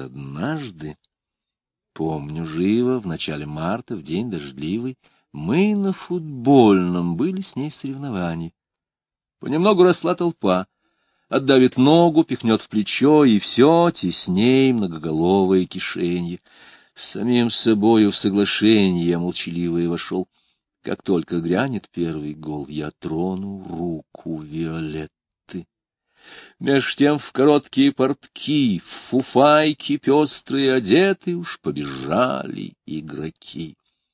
однажды, помню живо, в начале марта, в день дождливый, мы на футбольном были с ней соревнований. Понемногу росла толпа, отдавит ногу, пихнет в плечо, и все тесней многоголовое кишенье. С самим собою в соглашение я молчаливо вошел. Как только грянет первый гол, я трону руку Виолетты. Меж тем в короткие портки, в фуфайки пестрые одеты уж побежали игроки.